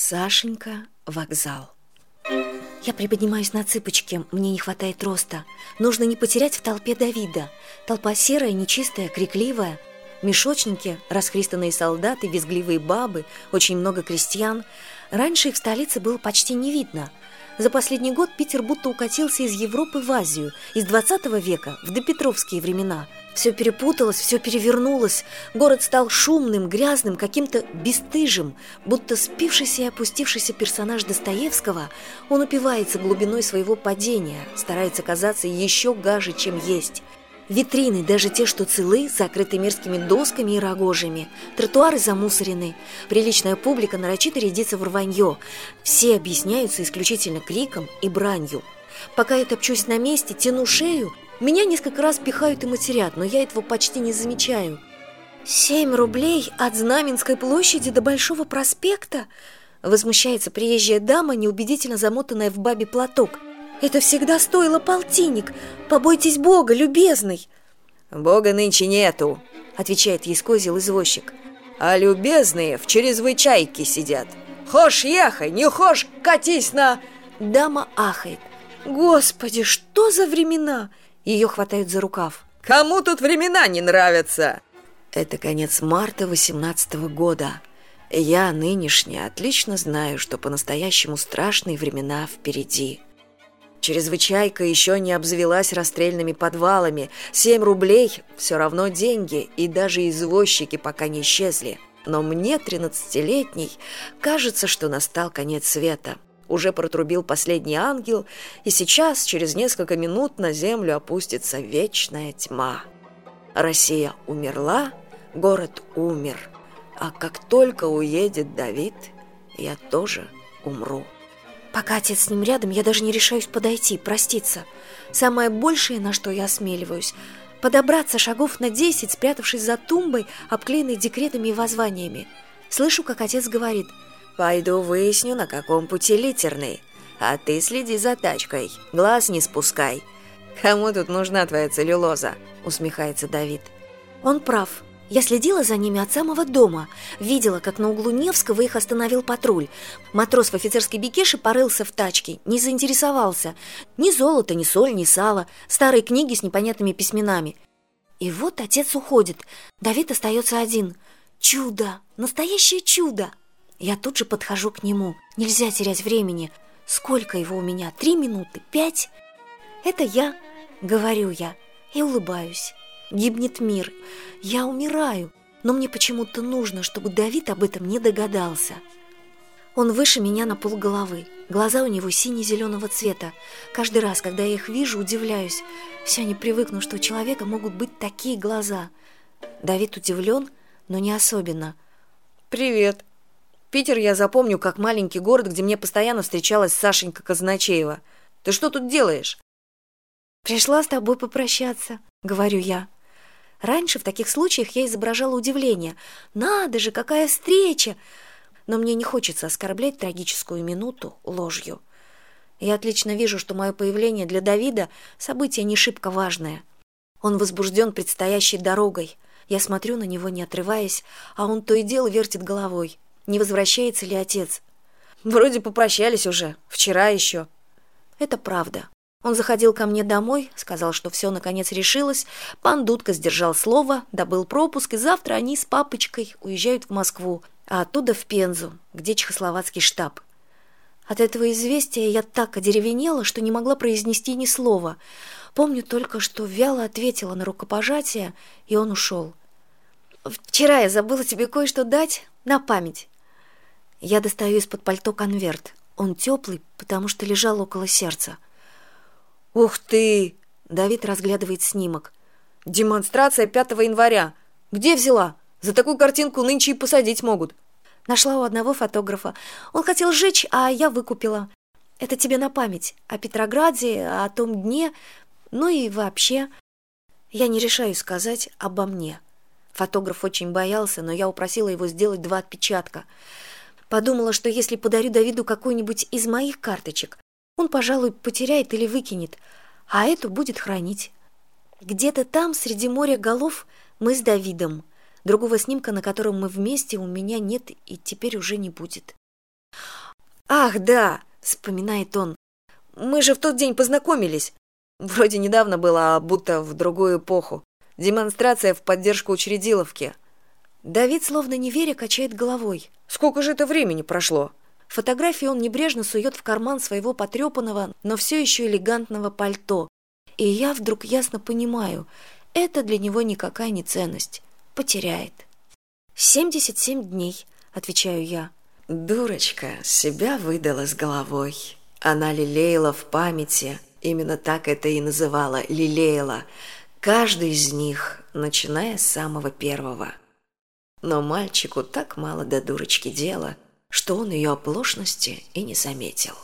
Сашенька, вокзал. Я приподнимаюсь на цыпочки, мне не хватает роста. Нужно не потерять в толпе Давида. Толпа серая, нечистая, крикливая. Мешочники, расхристанные солдаты, визгливые бабы, очень много крестьян. Раньше их в столице было почти не видно – за последний год Питер будто укатился из Европы в Азию, из 20 века в допетровские времена. Все перепуталось, все перевернулось. Город стал шумным, грязным, каким-то бесстыжим, будто спившийся и опустившийся персонаж Достоевского. Он упивается глубиной своего падения, старается казаться еще гаже, чем есть. Витрины, даже те, что целы, закрыты мерзкими досками и рогожами. Тротуары замусорены. Приличная публика нарочито рядится в рванье. Все объясняются исключительно криком и бранью. Пока я топчусь на месте, тяну шею, меня несколько раз пихают и матерят, но я этого почти не замечаю. «Семь рублей от Знаменской площади до Большого проспекта?» Возмущается приезжая дама, неубедительно замотанная в бабе платок – это всегда стоило полтинник. Побойтесь Бога, любезный. Бога нынче нету, отвечает ей скозил извозчик. А любезные в чрезвычайке сидят. Хошь ехай, не хошь, катись на... Дама ахает. Господи, что за времена? Ее хватают за рукав. Кому тут времена не нравятся? Это конец марта восемнадцатого года. Я нынешняя отлично знаю, что по-настоящему страшные времена впереди. Чрезвычайка еще не обзавелась расстрельными подвалами. Семь рублей – все равно деньги, и даже извозчики пока не исчезли. Но мне, тринадцатилетний, кажется, что настал конец света. Уже протрубил последний ангел, и сейчас, через несколько минут, на землю опустится вечная тьма. Россия умерла, город умер. А как только уедет Давид, я тоже умру. Пока отец с ним рядом, я даже не решаюсь подойти, проститься. Самое большее, на что я осмеливаюсь, подобраться шагов на десять, спрятавшись за тумбой, обклеенной декретами и воззваниями. Слышу, как отец говорит «Пойду выясню, на каком пути литерный, а ты следи за тачкой, глаз не спускай». «Кому тут нужна твоя целлюлоза?» — усмехается Давид. Он прав. Я следила за ними от самого дома. Видела, как на углу Невского их остановил патруль. Матрос в офицерской бикеше порылся в тачке, не заинтересовался. Ни золото, ни соль, ни сало, старые книги с непонятными письменами. И вот отец уходит. Давид остается один. Чудо! Настоящее чудо! Я тут же подхожу к нему. Нельзя терять времени. Сколько его у меня? Три минуты? Пять? Это я, говорю я, и улыбаюсь. Гибнет мир. Я умираю. Но мне почему-то нужно, чтобы Давид об этом не догадался. Он выше меня на полголовы. Глаза у него сине-зеленого цвета. Каждый раз, когда я их вижу, удивляюсь. Все не привыкну, что у человека могут быть такие глаза. Давид удивлен, но не особенно. «Привет. Питер я запомню как маленький город, где мне постоянно встречалась Сашенька Казначеева. Ты что тут делаешь?» «Пришла с тобой попрощаться», — говорю я. Раньше в таких случаях я изображала удивление. «Надо же, какая встреча!» Но мне не хочется оскорблять трагическую минуту ложью. Я отлично вижу, что мое появление для Давида – событие не шибко важное. Он возбужден предстоящей дорогой. Я смотрю на него, не отрываясь, а он то и дело вертит головой. Не возвращается ли отец? Вроде попрощались уже, вчера еще. Это правда. Он заходил ко мне домой, сказал, что все наконец решилось. Пан Дудка сдержал слово, добыл пропуск, и завтра они с папочкой уезжают в Москву, а оттуда в Пензу, где чехословацкий штаб. От этого известия я так одеревенела, что не могла произнести ни слова. Помню только, что вяло ответила на рукопожатие, и он ушел. «Вчера я забыла тебе кое-что дать на память». Я достаю из-под пальто конверт. Он теплый, потому что лежал около сердца. «Ух ты!» – Давид разглядывает снимок. «Демонстрация 5 января. Где взяла? За такую картинку нынче и посадить могут». Нашла у одного фотографа. Он хотел сжечь, а я выкупила. Это тебе на память. О Петрограде, о том дне, ну и вообще. Я не решаюсь сказать обо мне. Фотограф очень боялся, но я упросила его сделать два отпечатка. Подумала, что если подарю Давиду какой-нибудь из моих карточек, он, пожалуй, потеряет или выкинет, а эту будет хранить. Где-то там, среди моря голов, мы с Давидом. Другого снимка, на котором мы вместе, у меня нет и теперь уже не будет. ах да вспоминает он мы же в тот день познакомились вроде недавно было а будто в другую эпоху демонстрация в поддержку учредиловки давид словно не веря качает головой. Сколько же это времени прошло? Фотографии он небрежно сует в карман своего потрепанного но все еще элегантного пальто. И я вдруг ясно понимаю это для него никакая не ценность. Потеряет. Семьдесят семь дней отвечаю я. Дурочка себя выдала с головой. Она лелеяла в памяти именно так это и называла лелеяла. Каждый из них начиная с самого первого но мальчику так мало до дурочки дела что он ее оплошности и не заметил